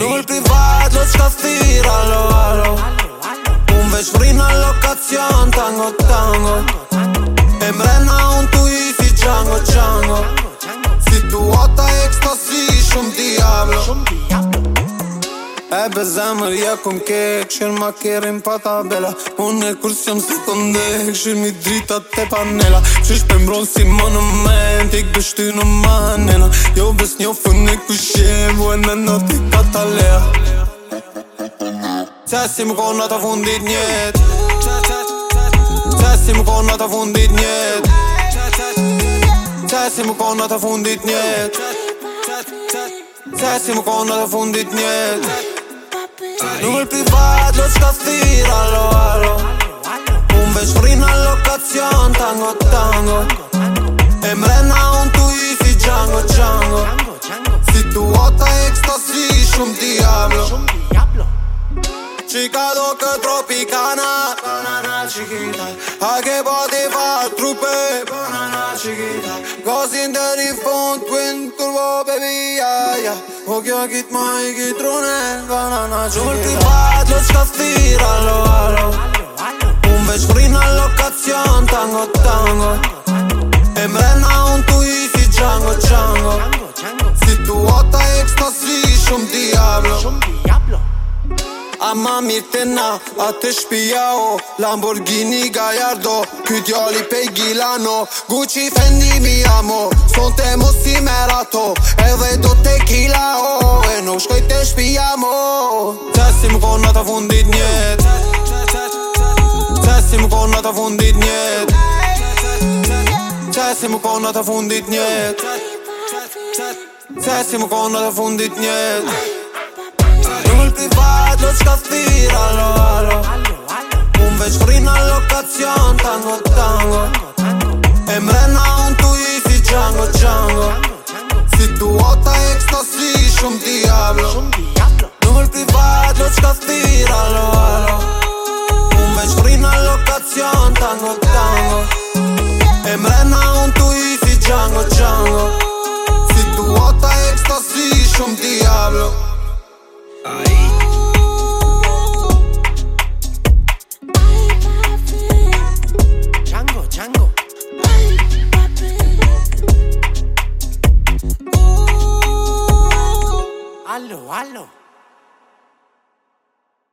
Nuk në privat, nuk s'ka sti ralo, alo Unë veç më rinë në lokacion, tango, tango E më rena unë tujë, si django, django Situata e kështë, si shumë diablo E për zemër, ja këm keqë, qërë ma kërë në pata bela Unë e kursëm së këndë, qërë mi drita te panela Qështë për mbronsi, më në shty në manin Jo bes një fën e kushim Vo e në në t'i kata le Qa si më konë në të fundit njët Qa si më konë në të fundit njët Qa si më konë në të fundit njët Qa si më konë në të fundit njët Nuk e privat, lo qka thira, lo, lo Unë veç në lokacion, tango, tango americana Banana chiquita A che poteva truppe Banana chiquita Così in the phone twin turbo baby yeah, yeah. Occhio che mai che trone Banana chiquita Multiplied lo scaffir allo allo Un vesprin allocazione tango tango E mrena un tuisi django django Si tu otta extasri shum diablo A ma mirë të na, a të shpia o Lamborghini Gallardo, ky djali pe Gilano Gucci Fendi mi amo, son të mos i merato dhe do te kila o, e nuk shkoj të shpia mo Qesi më kona të fundit njet Qesi më kona të fundit njet Qesi më kona të fundit njet Qesi më kona të fundit njet më kona të fundit vibes, let's go halo, halo.